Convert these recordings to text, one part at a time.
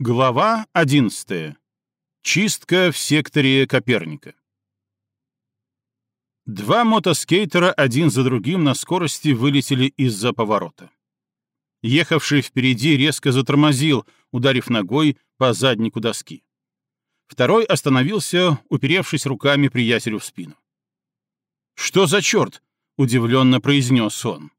Глава 11. Чистка в секторе Коперника. Два мотоскейтера один за другим на скорости вылетели из-за поворота. Ехавший впереди резко затормозил, ударив ногой по заднику доски. Второй остановился, уперевшись руками приятелю в спину. «Что за черт?» — удивленно произнес он.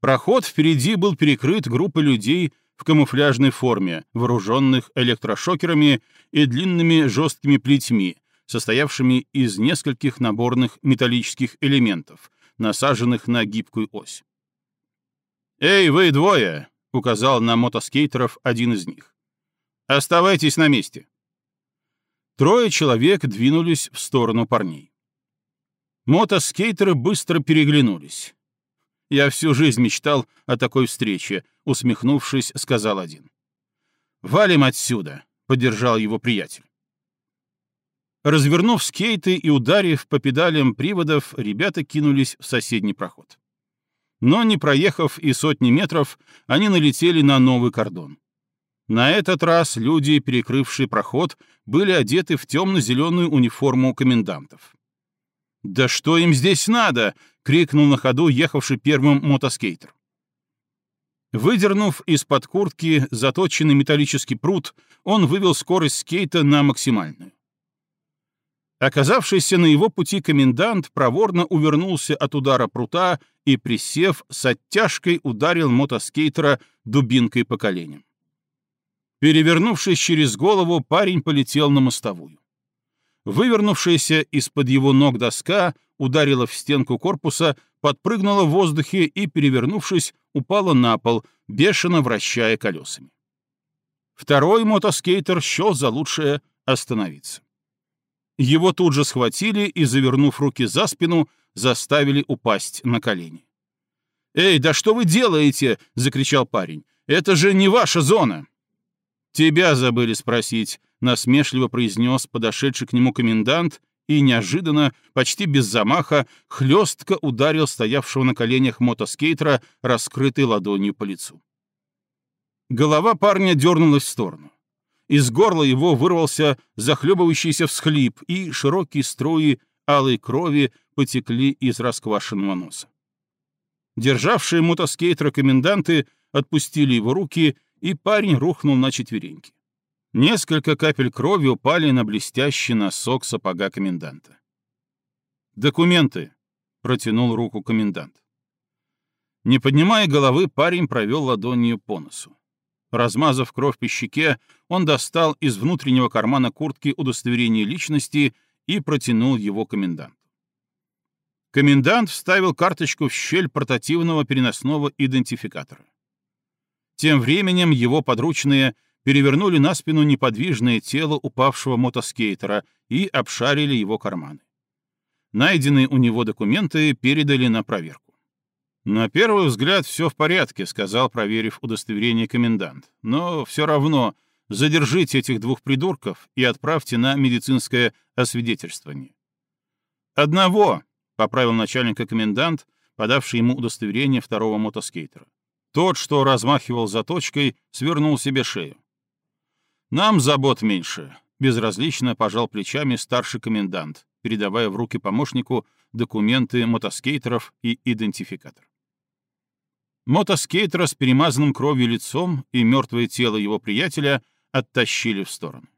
Проход впереди был перекрыт группой людей в камуфляжной форме, вооруженных электрошокерами и длинными жесткими плетьми, состоявшими из нескольких наборных металлических элементов, насаженных на гибкую ось. «Эй, вы двое!» — указал на мотоскейтеров один из них. «Оставайтесь на месте!» Трое человек двинулись в сторону парней. Мотоскейтеры быстро переглянулись. Я всю жизнь мечтал о такой встрече, усмехнувшись, сказал один. «Валим отсюда», — поддержал его приятель. Развернув скейты и ударив по педалям приводов, ребята кинулись в соседний проход. Но не проехав и сотни метров, они налетели на новый кордон. На этот раз люди, перекрывшие проход, были одеты в темно-зеленую униформу комендантов. «Да что им здесь надо?» — крикнул на ходу ехавший первым мотоскейтер. Выдернув из-под куртки заточенный металлический прут, он вывел скорость скейта на максимальную. Оказавшийся на его пути комендант проворно увернулся от удара прута и, присев, с оттяжкой ударил мотоскейтера дубинкой по коленям. Перевернувшись через голову, парень полетел на мостовую. Вывернувшаяся из-под его ног доска ударила в стенку корпуса, подпрыгнула в воздухе и, перевернувшись, упала на пол, бешено вращая колесами. Второй мотоскейтер счел за лучшее остановиться. Его тут же схватили и, завернув руки за спину, заставили упасть на колени. «Эй, да что вы делаете?» — закричал парень. «Это же не ваша зона!» «Тебя забыли спросить», — насмешливо произнес подошедший к нему комендант и неожиданно, почти без замаха, хлестко ударил стоявшего на коленях мотоскейтера, раскрытой ладонью по лицу. Голова парня дернулась в сторону. Из горла его вырвался захлебывающийся всхлип, и широкие струи алой крови потекли из расквашенного носа. Державшие мотоскейтера коменданты отпустили его руки и парень рухнул на четвереньки. Несколько капель крови упали на блестящий носок сапога коменданта. «Документы!» — протянул руку комендант. Не поднимая головы, парень провел ладонью по носу. Размазав кровь по щеке, он достал из внутреннего кармана куртки удостоверение личности и протянул его коменданту. Комендант вставил карточку в щель портативного переносного идентификатора. Тем временем его подручные перевернули на спину неподвижное тело упавшего мотоскейтера и обшарили его карманы. Найденные у него документы передали на проверку. «На первый взгляд все в порядке», — сказал, проверив удостоверение комендант. «Но все равно задержите этих двух придурков и отправьте на медицинское освидетельствование». «Одного», — поправил начальника комендант, подавший ему удостоверение второго мотоскейтера. Тот, что размахивал заточкой, свернул себе шею. «Нам забот меньше», — безразлично пожал плечами старший комендант, передавая в руки помощнику документы мотоскейтеров и идентификатор. Мотоскейтера с перемазанным кровью лицом и мертвое тело его приятеля оттащили в сторону.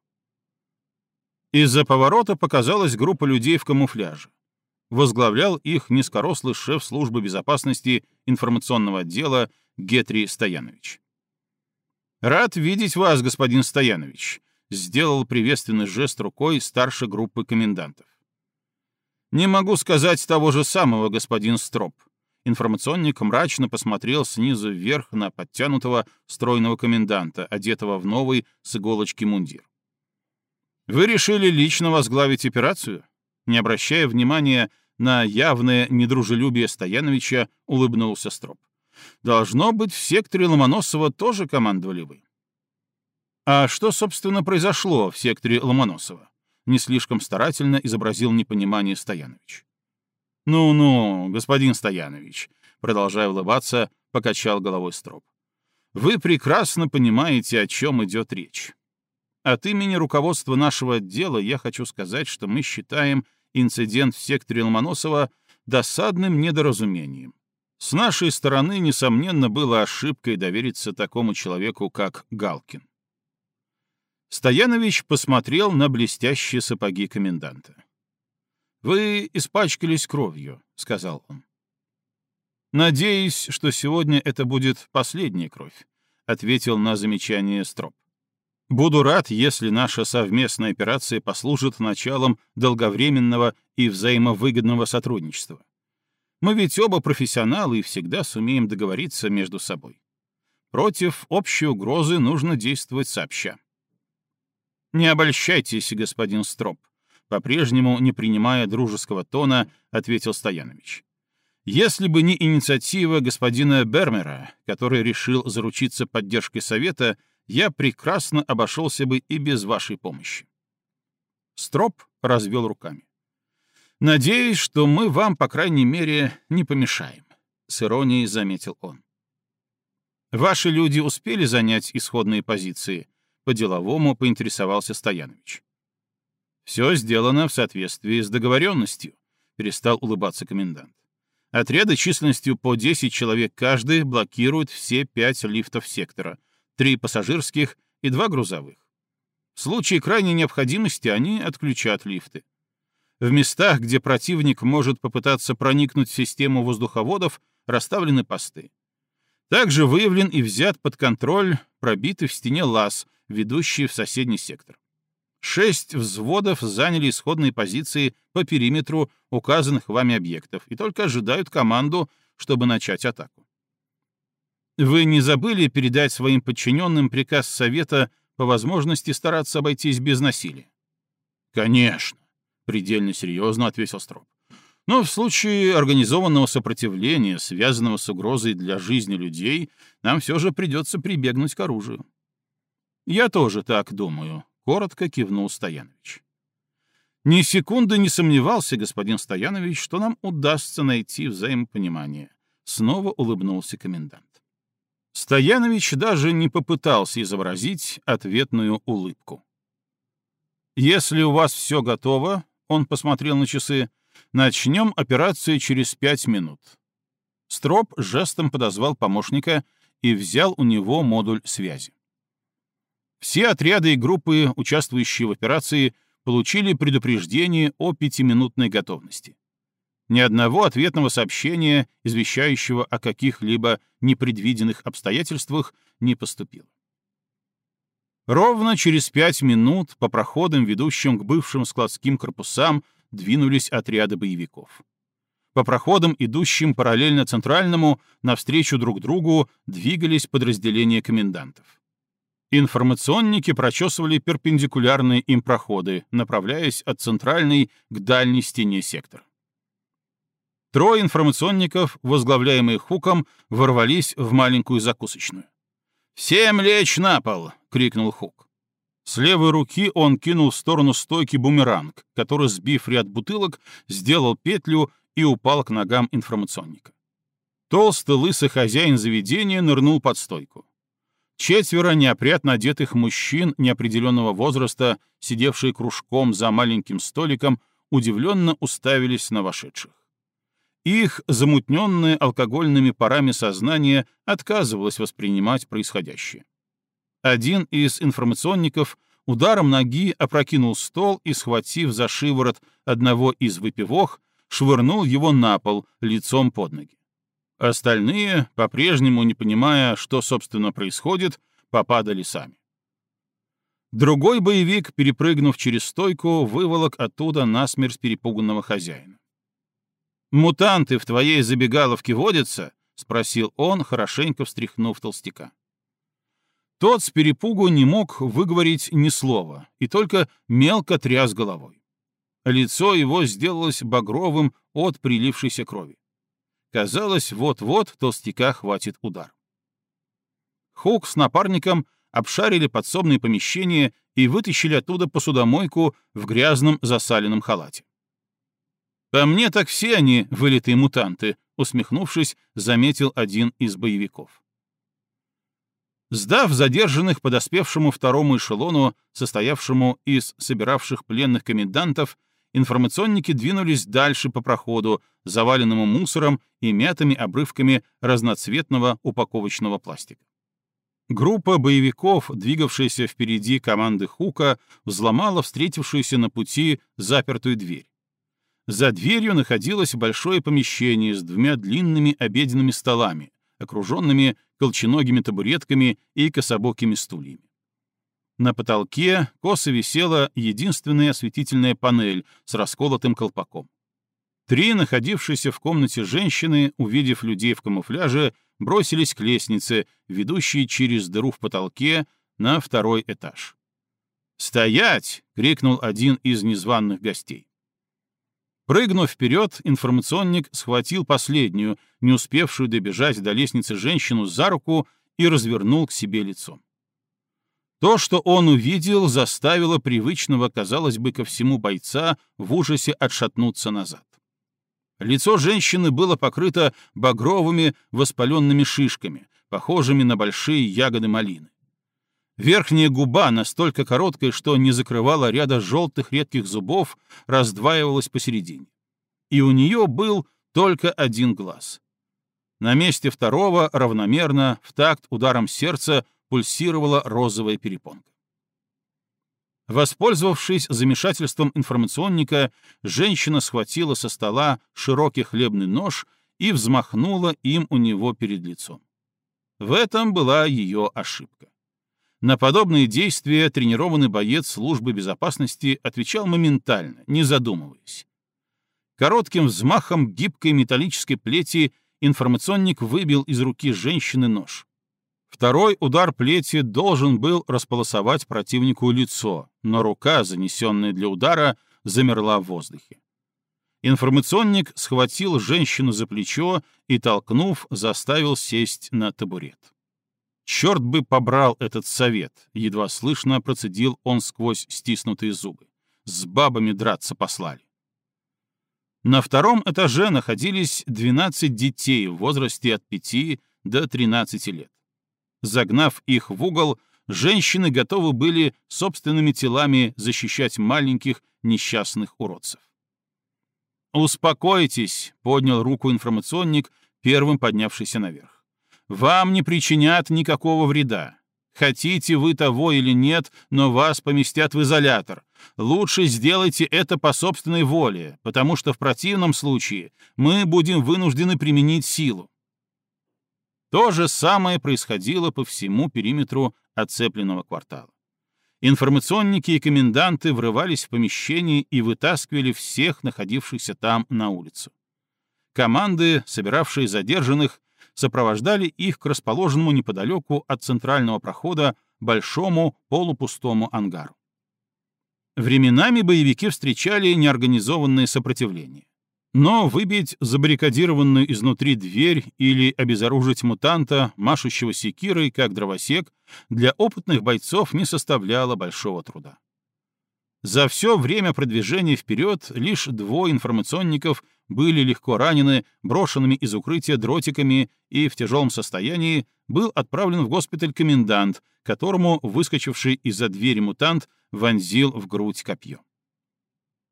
Из-за поворота показалась группа людей в камуфляже. Возглавлял их низкорослый шеф службы безопасности информационного отдела Гетри Стоянович. «Рад видеть вас, господин Стоянович», — сделал приветственный жест рукой старшей группы комендантов. «Не могу сказать того же самого, господин Строп». Информационник мрачно посмотрел снизу вверх на подтянутого стройного коменданта, одетого в новый с иголочки мундир. «Вы решили лично возглавить операцию?» Не обращая внимания на явное недружелюбие Стояновича, улыбнулся Строп. Должно быть, в секторе Ломоносова тоже командовали вы. А что, собственно, произошло в секторе Ломоносова? Не слишком старательно изобразил непонимание Стоянович. «Ну-ну, господин Стоянович», — продолжая улыбаться, покачал головой Строп. Вы прекрасно понимаете, о чем идет речь. От имени руководства нашего отдела я хочу сказать, что мы считаем инцидент в секторе Ломоносова досадным недоразумением. С нашей стороны, несомненно, было ошибкой довериться такому человеку, как Галкин. Стоянович посмотрел на блестящие сапоги коменданта. «Вы испачкались кровью», — сказал он. «Надеюсь, что сегодня это будет последняя кровь», — ответил на замечание Строп. «Буду рад, если наша совместная операция послужит началом долговременного и взаимовыгодного сотрудничества. Мы ведь оба профессионалы и всегда сумеем договориться между собой. Против общей угрозы нужно действовать сообща. Не обольщайтесь, господин Строп, по-прежнему не принимая дружеского тона, ответил Стоянович. Если бы не инициатива господина Бермера, который решил заручиться поддержкой совета, я прекрасно обошелся бы и без вашей помощи. Строп развел руками. Надеюсь, что мы вам, по крайней мере, не помешаем, с иронией заметил он. Ваши люди успели занять исходные позиции? По-деловому поинтересовался Стоянович. Все сделано в соответствии с договоренностью, перестал улыбаться комендант. Отряды численностью по 10 человек каждый блокируют все пять лифтов сектора, три пассажирских и два грузовых. В случае крайней необходимости они отключат лифты. В местах, где противник может попытаться проникнуть в систему воздуховодов, расставлены посты. Также выявлен и взят под контроль пробитый в стене лаз, ведущий в соседний сектор. Шесть взводов заняли исходные позиции по периметру указанных вами объектов и только ожидают команду, чтобы начать атаку. Вы не забыли передать своим подчиненным приказ Совета по возможности стараться обойтись без насилия? Конечно. — предельно серьезно ответил Строп. «Но в случае организованного сопротивления, связанного с угрозой для жизни людей, нам все же придется прибегнуть к оружию». «Я тоже так думаю», — коротко кивнул Стоянович. Ни секунды не сомневался господин Стоянович, что нам удастся найти взаимопонимание. Снова улыбнулся комендант. Стоянович даже не попытался изобразить ответную улыбку. «Если у вас все готово, он посмотрел на часы. «Начнем операцию через пять минут». Строп жестом подозвал помощника и взял у него модуль связи. Все отряды и группы, участвующие в операции, получили предупреждение о пятиминутной готовности. Ни одного ответного сообщения, извещающего о каких-либо непредвиденных обстоятельствах, не поступило. Ровно через пять минут по проходам, ведущим к бывшим складским корпусам, двинулись отряды боевиков. По проходам, идущим параллельно центральному, навстречу друг другу двигались подразделения комендантов. Информационники прочесывали перпендикулярные им проходы, направляясь от центральной к дальней стене сектора. Трое информационников, возглавляемые Хуком, ворвались в маленькую закусочную. «Всем лечь на пол!» — крикнул Хук. С левой руки он кинул в сторону стойки бумеранг, который, сбив ряд бутылок, сделал петлю и упал к ногам информационника. Толстый лысый хозяин заведения нырнул под стойку. Четверо неопрятно одетых мужчин неопределенного возраста, сидевшие кружком за маленьким столиком, удивленно уставились на вошедших. Их замутненное алкогольными парами сознание отказывалось воспринимать происходящее. Один из информационников ударом ноги опрокинул стол и, схватив за шиворот одного из выпивох, швырнул его на пол лицом под ноги. Остальные, по-прежнему не понимая, что, собственно, происходит, попадали сами. Другой боевик, перепрыгнув через стойку, выволок оттуда насмерть перепуганного хозяина. «Мутанты в твоей забегаловке водятся?» — спросил он, хорошенько встряхнув толстяка. Тот с перепугу не мог выговорить ни слова и только мелко тряс головой. Лицо его сделалось багровым от прилившейся крови. Казалось, вот-вот толстяка хватит удар. Хук с напарником обшарили подсобные помещения и вытащили оттуда посудомойку в грязном засаленном халате. «По мне так все они вылитые мутанты», — усмехнувшись, заметил один из боевиков. Сдав задержанных подоспевшему второму эшелону, состоявшему из собиравших пленных комендантов, информационники двинулись дальше по проходу, заваленному мусором и мятыми обрывками разноцветного упаковочного пластика. Группа боевиков, двигавшаяся впереди команды Хука, взломала встретившуюся на пути запертую дверь. За дверью находилось большое помещение с двумя длинными обеденными столами, окруженными колченогими табуретками и кособокими стульями. На потолке косо висела единственная осветительная панель с расколотым колпаком. Три находившиеся в комнате женщины, увидев людей в камуфляже, бросились к лестнице, ведущей через дыру в потолке на второй этаж. «Стоять!» — крикнул один из незваных гостей. Прыгнув вперед, информационник схватил последнюю, не успевшую добежать до лестницы женщину за руку и развернул к себе лицом. То, что он увидел, заставило привычного, казалось бы, ко всему бойца в ужасе отшатнуться назад. Лицо женщины было покрыто багровыми воспаленными шишками, похожими на большие ягоды малины. Верхняя губа, настолько короткая, что не закрывала ряда желтых редких зубов, раздваивалась посередине. И у нее был только один глаз. На месте второго равномерно, в такт ударом сердца, пульсировала розовая перепонка. Воспользовавшись замешательством информационника, женщина схватила со стола широкий хлебный нож и взмахнула им у него перед лицом. В этом была ее ошибка. На подобные действия тренированный боец службы безопасности отвечал моментально, не задумываясь. Коротким взмахом гибкой металлической плети информационник выбил из руки женщины нож. Второй удар плети должен был располосовать противнику лицо, но рука, занесенная для удара, замерла в воздухе. Информационник схватил женщину за плечо и, толкнув, заставил сесть на табурет. Черт бы побрал этот совет, едва слышно процедил он сквозь стиснутые зубы. С бабами драться послали. На втором этаже находились 12 детей в возрасте от 5 до 13 лет. Загнав их в угол, женщины готовы были собственными телами защищать маленьких несчастных уродцев. «Успокойтесь», — поднял руку информационник, первым поднявшийся наверх вам не причинят никакого вреда. Хотите вы того или нет, но вас поместят в изолятор. Лучше сделайте это по собственной воле, потому что в противном случае мы будем вынуждены применить силу. То же самое происходило по всему периметру оцепленного квартала. Информационники и коменданты врывались в помещение и вытаскивали всех находившихся там на улицу. Команды, собиравшие задержанных, сопровождали их к расположенному неподалеку от центрального прохода большому полупустому ангару. Временами боевики встречали неорганизованное сопротивление. Но выбить забаррикадированную изнутри дверь или обезоружить мутанта, машущего секирой, как дровосек, для опытных бойцов не составляло большого труда. За все время продвижения вперед лишь двое информационников были легко ранены, брошенными из укрытия дротиками, и в тяжелом состоянии был отправлен в госпиталь комендант, которому выскочивший из-за двери мутант вонзил в грудь копье.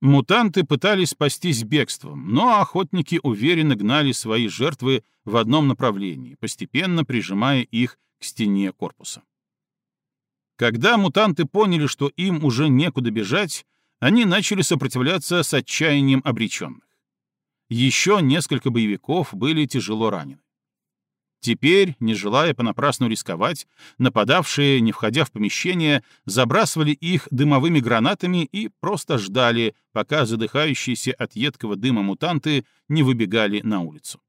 Мутанты пытались спастись бегством, но охотники уверенно гнали свои жертвы в одном направлении, постепенно прижимая их к стене корпуса. Когда мутанты поняли, что им уже некуда бежать, они начали сопротивляться с отчаянием обреченных. Еще несколько боевиков были тяжело ранены. Теперь, не желая понапрасну рисковать, нападавшие, не входя в помещение, забрасывали их дымовыми гранатами и просто ждали, пока задыхающиеся от едкого дыма мутанты не выбегали на улицу.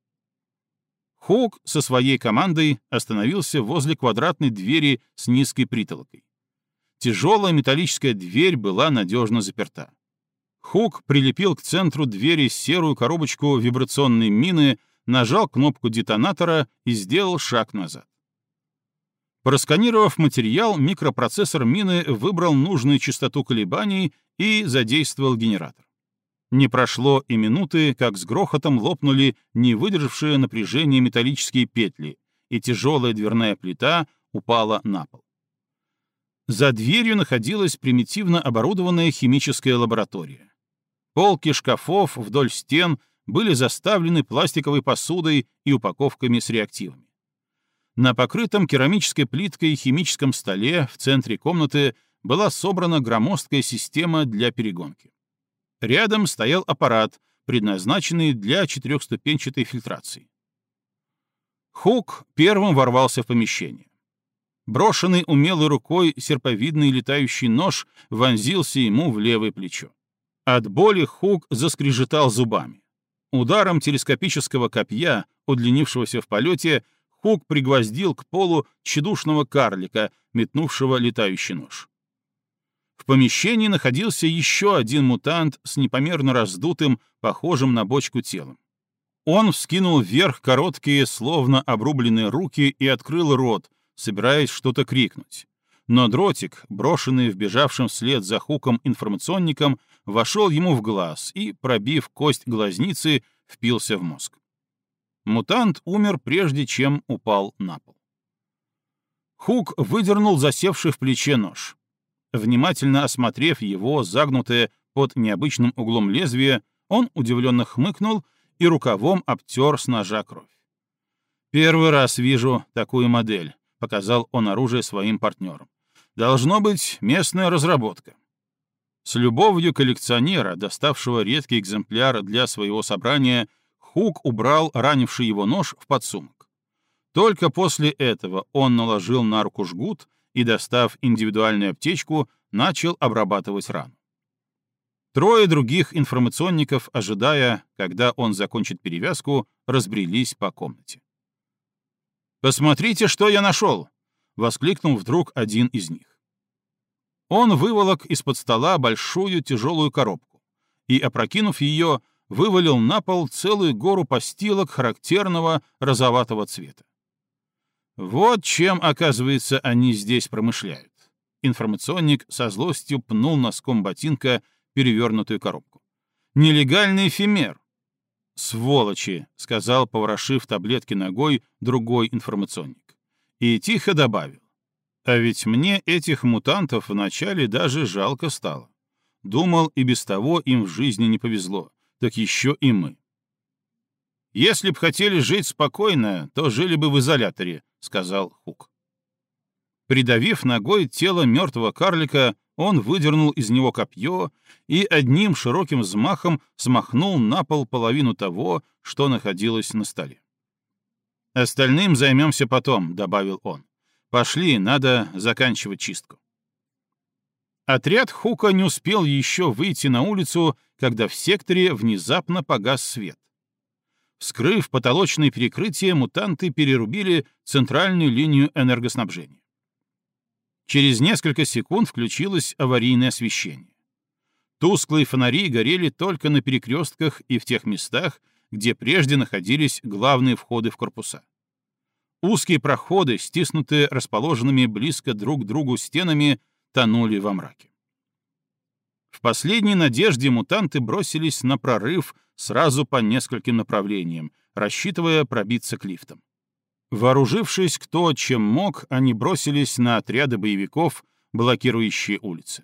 Хук со своей командой остановился возле квадратной двери с низкой притолокой. Тяжелая металлическая дверь была надежно заперта. Хук прилепил к центру двери серую коробочку вибрационной мины, нажал кнопку детонатора и сделал шаг назад. Просканировав материал, микропроцессор мины выбрал нужную частоту колебаний и задействовал генератор. Не прошло и минуты, как с грохотом лопнули не выдержавшие напряжения металлические петли, и тяжелая дверная плита упала на пол. За дверью находилась примитивно оборудованная химическая лаборатория. Полки шкафов вдоль стен были заставлены пластиковой посудой и упаковками с реактивами. На покрытом керамической плиткой химическом столе в центре комнаты была собрана громоздкая система для перегонки. Рядом стоял аппарат, предназначенный для четырехступенчатой фильтрации. Хук первым ворвался в помещение. Брошенный умелой рукой серповидный летающий нож вонзился ему в левое плечо. От боли Хук заскрежетал зубами. Ударом телескопического копья, удлинившегося в полете, Хук пригвоздил к полу тщедушного карлика, метнувшего летающий нож. В помещении находился еще один мутант с непомерно раздутым, похожим на бочку телом. Он вскинул вверх короткие, словно обрубленные руки и открыл рот, собираясь что-то крикнуть. Но дротик, брошенный вбежавшим вслед за хуком информационником, вошел ему в глаз и, пробив кость глазницы, впился в мозг. Мутант умер прежде, чем упал на пол. Хук выдернул засевший в плече нож. Внимательно осмотрев его, загнутое под необычным углом лезвие, он удивленно хмыкнул и рукавом обтер с ножа кровь. «Первый раз вижу такую модель», — показал он оружие своим партнерам. «Должно быть местная разработка». С любовью коллекционера, доставшего редкий экземпляр для своего собрания, Хук убрал ранивший его нож в подсумок. Только после этого он наложил на руку жгут и, достав индивидуальную аптечку, начал обрабатывать рану. Трое других информационников, ожидая, когда он закончит перевязку, разбрелись по комнате. «Посмотрите, что я нашел!» — воскликнул вдруг один из них. Он выволок из-под стола большую тяжелую коробку и, опрокинув ее, вывалил на пол целую гору постилок характерного розоватого цвета. Вот чем, оказывается, они здесь промышляют. Информационник со злостью пнул носком ботинка перевернутую коробку. «Нелегальный эфемер!» «Сволочи!» — сказал, поворошив таблетки ногой, другой информационник. И тихо добавил. «А ведь мне этих мутантов вначале даже жалко стало. Думал, и без того им в жизни не повезло так еще и мы. «Если б хотели жить спокойно, то жили бы в изоляторе», — сказал Хук. Придавив ногой тело мертвого карлика, он выдернул из него копье и одним широким взмахом смахнул на пол половину того, что находилось на столе. «Остальным займемся потом», — добавил он. «Пошли, надо заканчивать чистку». Отряд Хука не успел еще выйти на улицу, когда в секторе внезапно погас свет. Вскрыв потолочное перекрытие, мутанты перерубили центральную линию энергоснабжения. Через несколько секунд включилось аварийное освещение. Тусклые фонари горели только на перекрестках и в тех местах, где прежде находились главные входы в корпуса. Узкие проходы, стиснутые расположенными близко друг к другу стенами, тонули во мраке. В последней надежде мутанты бросились на прорыв сразу по нескольким направлениям, рассчитывая пробиться к лифтам. Вооружившись кто чем мог, они бросились на отряды боевиков, блокирующие улицы.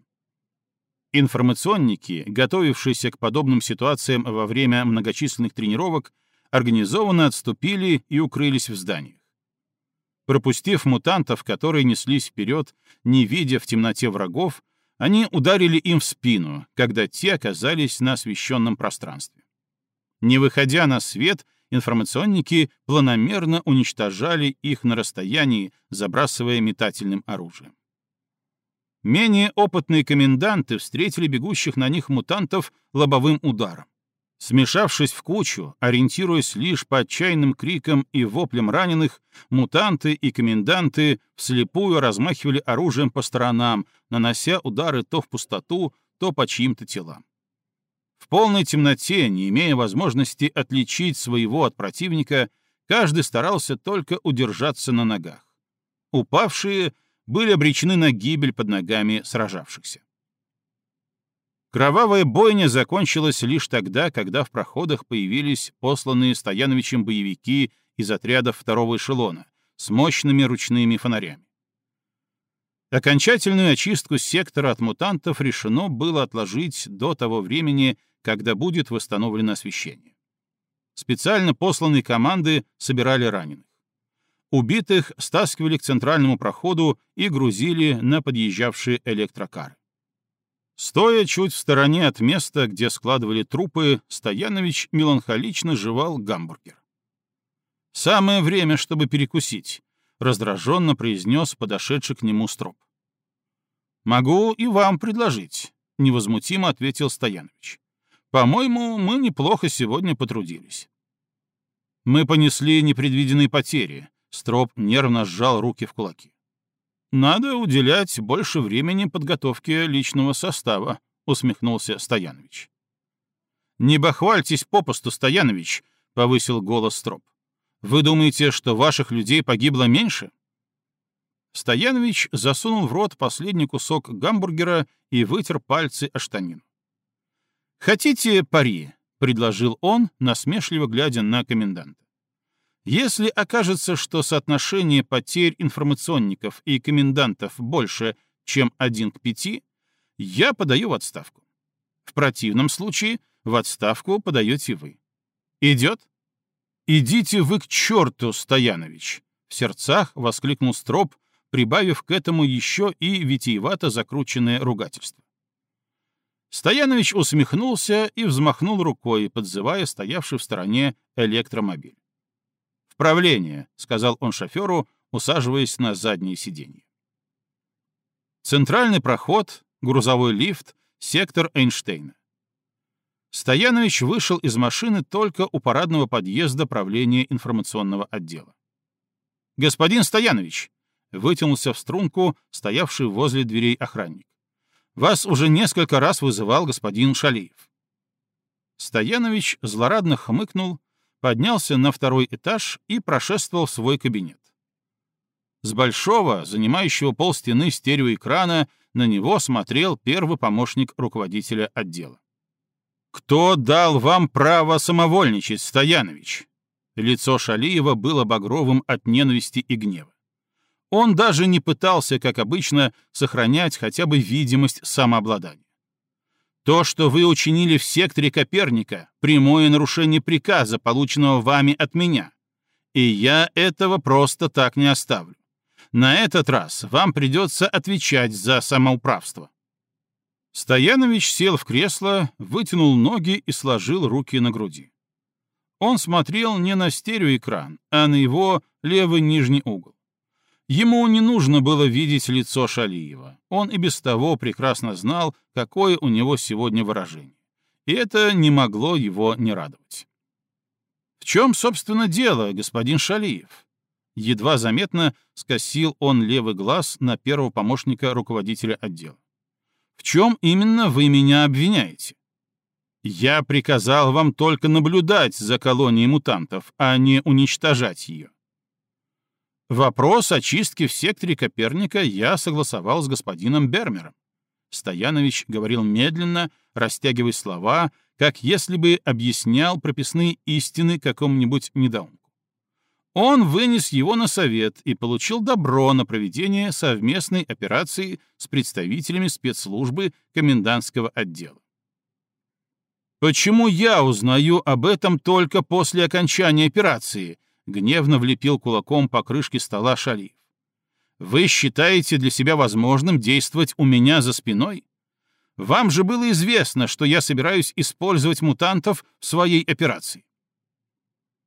Информационники, готовившиеся к подобным ситуациям во время многочисленных тренировок, организованно отступили и укрылись в зданиях. Пропустив мутантов, которые неслись вперед, не видя в темноте врагов, они ударили им в спину, когда те оказались на освещенном пространстве. Не выходя на свет, информационники планомерно уничтожали их на расстоянии, забрасывая метательным оружием. Менее опытные коменданты встретили бегущих на них мутантов лобовым ударом. Смешавшись в кучу, ориентируясь лишь по отчаянным крикам и воплям раненых, мутанты и коменданты вслепую размахивали оружием по сторонам, нанося удары то в пустоту, то по чьим-то телам. В полной темноте, не имея возможности отличить своего от противника, каждый старался только удержаться на ногах. Упавшие были обречены на гибель под ногами сражавшихся. Кровавая бойня закончилась лишь тогда, когда в проходах появились посланные Стояновичем боевики из отрядов второго эшелона с мощными ручными фонарями. Окончательную очистку сектора от мутантов решено было отложить до того времени, когда будет восстановлено освещение. Специально посланные команды собирали раненых. Убитых стаскивали к центральному проходу и грузили на подъезжавшие электрокары. Стоя чуть в стороне от места, где складывали трупы, Стоянович меланхолично жевал гамбургер. «Самое время, чтобы перекусить», — раздраженно произнес подошедший к нему строп. «Могу и вам предложить», — невозмутимо ответил Стоянович. «По-моему, мы неплохо сегодня потрудились». «Мы понесли непредвиденные потери», — Строп нервно сжал руки в кулаки. «Надо уделять больше времени подготовке личного состава», — усмехнулся Стоянович. «Не бахвальтесь попусту, Стоянович», — повысил голос Строп. «Вы думаете, что ваших людей погибло меньше?» Стоянович засунул в рот последний кусок гамбургера и вытер пальцы о штанину. «Хотите пари?» — предложил он, насмешливо глядя на коменданта. Если окажется, что соотношение потерь информационников и комендантов больше, чем один к пяти, я подаю в отставку. В противном случае в отставку подаете вы. Идет? «Идите вы к черту, Стоянович!» — в сердцах воскликнул Строп, прибавив к этому еще и витиевато закрученное ругательство. Стоянович усмехнулся и взмахнул рукой, подзывая стоявший в стороне электромобиль правление», — сказал он шоферу, усаживаясь на заднее сиденье. Центральный проход, грузовой лифт, сектор Эйнштейна. Стоянович вышел из машины только у парадного подъезда правления информационного отдела. «Господин Стоянович!» — вытянулся в струнку, стоявший возле дверей охранник. «Вас уже несколько раз вызывал господин Шалиев». Стоянович злорадно хмыкнул, поднялся на второй этаж и прошествовал в свой кабинет. С большого, занимающего полстены стереоэкрана, на него смотрел первый помощник руководителя отдела. «Кто дал вам право самовольничать, Стоянович?» Лицо Шалиева было багровым от ненависти и гнева. Он даже не пытался, как обычно, сохранять хотя бы видимость самообладания. То, что вы учинили в секторе Коперника, прямое нарушение приказа, полученного вами от меня. И я этого просто так не оставлю. На этот раз вам придется отвечать за самоуправство. Стоянович сел в кресло, вытянул ноги и сложил руки на груди. Он смотрел не на стереоэкран, а на его левый нижний угол. Ему не нужно было видеть лицо Шалиева. Он и без того прекрасно знал, какое у него сегодня выражение. И это не могло его не радовать. «В чем, собственно, дело, господин Шалиев?» Едва заметно скосил он левый глаз на первого помощника руководителя отдела. «В чем именно вы меня обвиняете?» «Я приказал вам только наблюдать за колонией мутантов, а не уничтожать ее. Вопрос о чистке в секторе Коперника я согласовал с господином Бермером. Стоянович говорил медленно, растягивая слова, как если бы объяснял прописные истины какому-нибудь недоумку. Он вынес его на совет и получил добро на проведение совместной операции с представителями спецслужбы комендантского отдела. Почему я узнаю об этом только после окончания операции, гневно влепил кулаком по крышке стола Шалиев. «Вы считаете для себя возможным действовать у меня за спиной? Вам же было известно, что я собираюсь использовать мутантов в своей операции».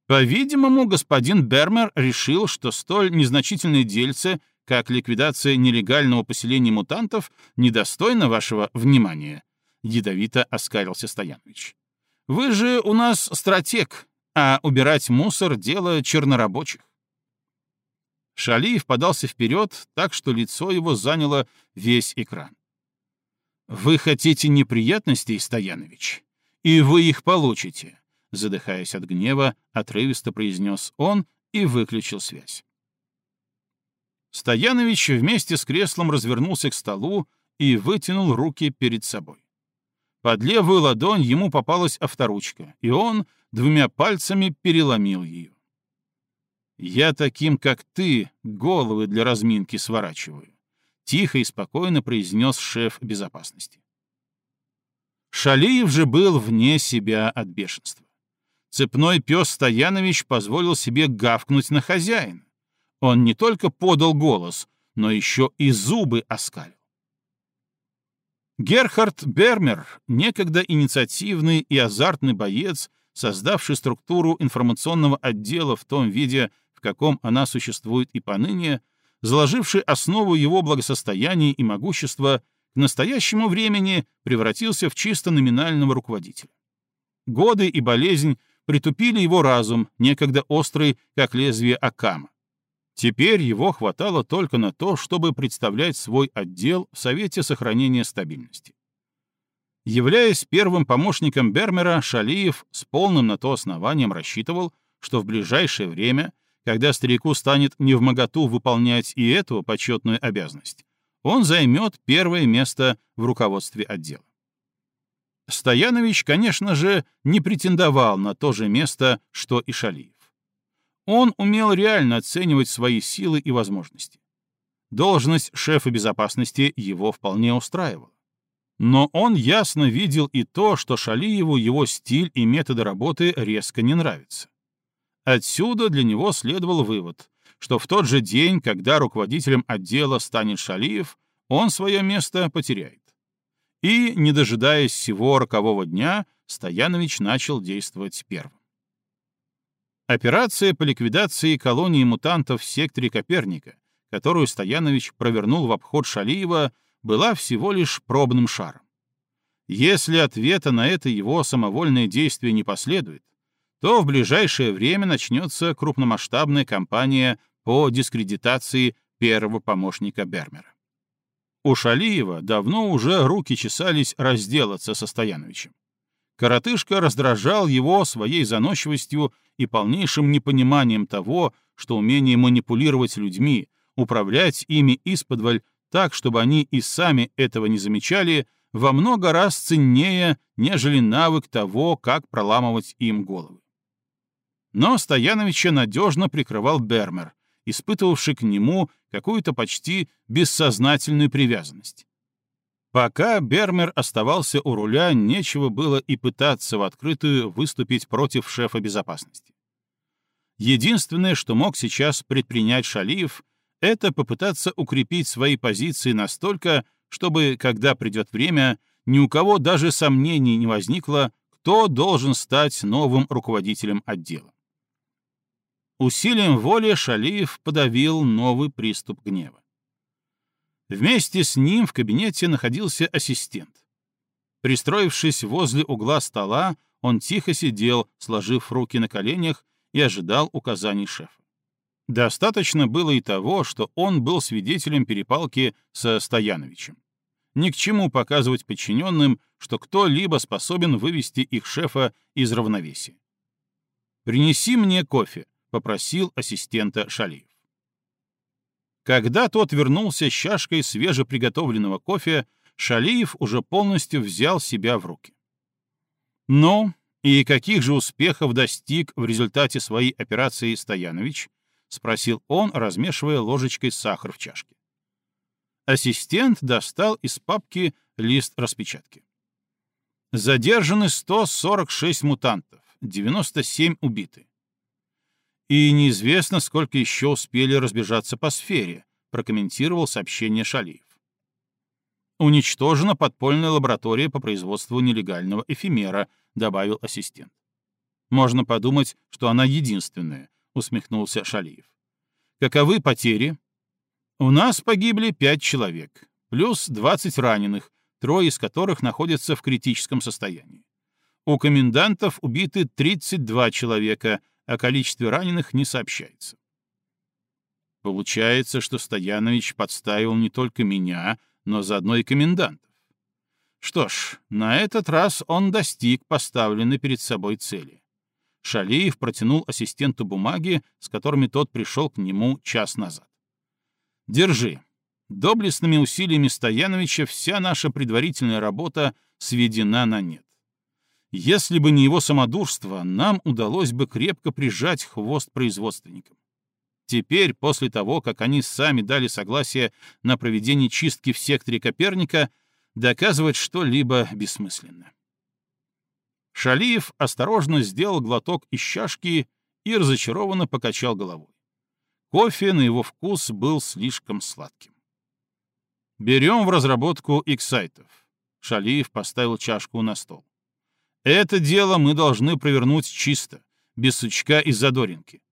По-видимому, господин Бермер решил, что столь незначительное дельце, как ликвидация нелегального поселения мутантов, недостойно вашего внимания, — ядовито оскалился Стоянович. «Вы же у нас стратег, а убирать мусор — дело чернорабочих. Шалиев подался вперед, так что лицо его заняло весь экран. «Вы хотите неприятностей, Стоянович? И вы их получите», — задыхаясь от гнева, отрывисто произнес он и выключил связь. Стоянович вместе с креслом развернулся к столу и вытянул руки перед собой. Под левую ладонь ему попалась авторучка, и он двумя пальцами переломил ее. «Я таким, как ты, головы для разминки сворачиваю. — тихо и спокойно произнес шеф безопасности. Шалиев же был вне себя от бешенства. Цепной пес Стоянович позволил себе гавкнуть на хозяина. Он не только подал голос, но еще и зубы оскалил. Герхард Бермер, некогда инициативный и азартный боец, создавший структуру информационного отдела в том виде, в каком она существует и поныне, заложивший основу его благосостояния и могущества, к настоящему времени превратился в чисто номинального руководителя. Годы и болезнь притупили его разум, некогда острый, как лезвие Акама. Теперь его хватало только на то, чтобы представлять свой отдел в Совете сохранения стабильности. Являясь первым помощником Бермера, Шалиев с полным на то основанием рассчитывал, что в ближайшее время, когда старику станет невмоготу выполнять и эту почетную обязанность, он займет первое место в руководстве отдела. Стоянович, конечно же, не претендовал на то же место, что и Шалиев. Он умел реально оценивать свои силы и возможности. Должность шефа безопасности его вполне устраивала. Но он ясно видел и то, что Шалиеву его стиль и методы работы резко не нравятся. Отсюда для него следовал вывод, что в тот же день, когда руководителем отдела станет Шалиев, он свое место потеряет. И, не дожидаясь всего рокового дня, Стоянович начал действовать первым. Операция по ликвидации колонии мутантов в секторе Коперника, которую Стоянович провернул в обход Шалиева, была всего лишь пробным шаром. Если ответа на это его самовольное действие не последует, то в ближайшее время начнется крупномасштабная кампания по дискредитации первого помощника Бермера. У Шалиева давно уже руки чесались разделаться со Стояновичем. Коротышка раздражал его своей заносчивостью и полнейшим непониманием того, что умение манипулировать людьми, управлять ими исподволь так, чтобы они и сами этого не замечали, во много раз ценнее, нежели навык того, как проламывать им головы. Но Стояновича надежно прикрывал Бермер, испытывавший к нему какую-то почти бессознательную привязанность. Пока Бермер оставался у руля, нечего было и пытаться в открытую выступить против шефа безопасности. Единственное, что мог сейчас предпринять Шалиев, это попытаться укрепить свои позиции настолько, чтобы, когда придет время, ни у кого даже сомнений не возникло, кто должен стать новым руководителем отдела. Усилием воли Шалиев подавил новый приступ гнева. Вместе с ним в кабинете находился ассистент. Пристроившись возле угла стола, он тихо сидел, сложив руки на коленях, и ожидал указаний шефа. Достаточно было и того, что он был свидетелем перепалки со Стояновичем. Ни к чему показывать подчиненным, что кто-либо способен вывести их шефа из равновесия. «Принеси мне кофе», — попросил ассистента Шалиев. Когда тот вернулся с чашкой свежеприготовленного кофе, Шалиев уже полностью взял себя в руки. «Ну, и каких же успехов достиг в результате своей операции Стоянович?» — спросил он, размешивая ложечкой сахар в чашке. Ассистент достал из папки лист распечатки. Задержаны 146 мутантов, 97 убиты и неизвестно, сколько еще успели разбежаться по сфере, прокомментировал сообщение Шалиев. Уничтожена подпольная лаборатория по производству нелегального эфемера, добавил ассистент. Можно подумать, что она единственная, усмехнулся Шалиев. Каковы потери? У нас погибли пять человек, плюс 20 раненых, трое из которых находятся в критическом состоянии. У комендантов убиты 32 человека, о количестве раненых не сообщается. Получается, что Стоянович подставил не только меня, но заодно и комендантов. Что ж, на этот раз он достиг поставленной перед собой цели. Шалиев протянул ассистенту бумаги, с которыми тот пришел к нему час назад. «Держи. Доблестными усилиями Стояновича вся наша предварительная работа сведена на нет. Если бы не его самодурство, нам удалось бы крепко прижать хвост производственникам. Теперь, после того, как они сами дали согласие на проведение чистки в секторе Коперника, доказывать что-либо бессмысленно. Шалиев осторожно сделал глоток из чашки и разочарованно покачал головой. Кофе на его вкус был слишком сладким. «Берем в разработку иксайтов». Шалиев поставил чашку на стол. «Это дело мы должны провернуть чисто, без сучка и задоринки.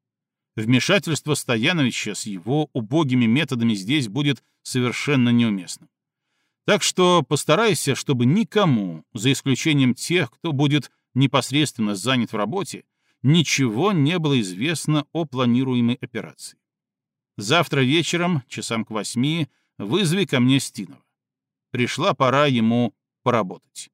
Вмешательство Стояновича с его убогими методами здесь будет совершенно неуместным. Так что постарайся, чтобы никому, за исключением тех, кто будет непосредственно занят в работе, ничего не было известно о планируемой операции. Завтра вечером, часам к восьми, вызови ко мне Стинова. Пришла пора ему поработать.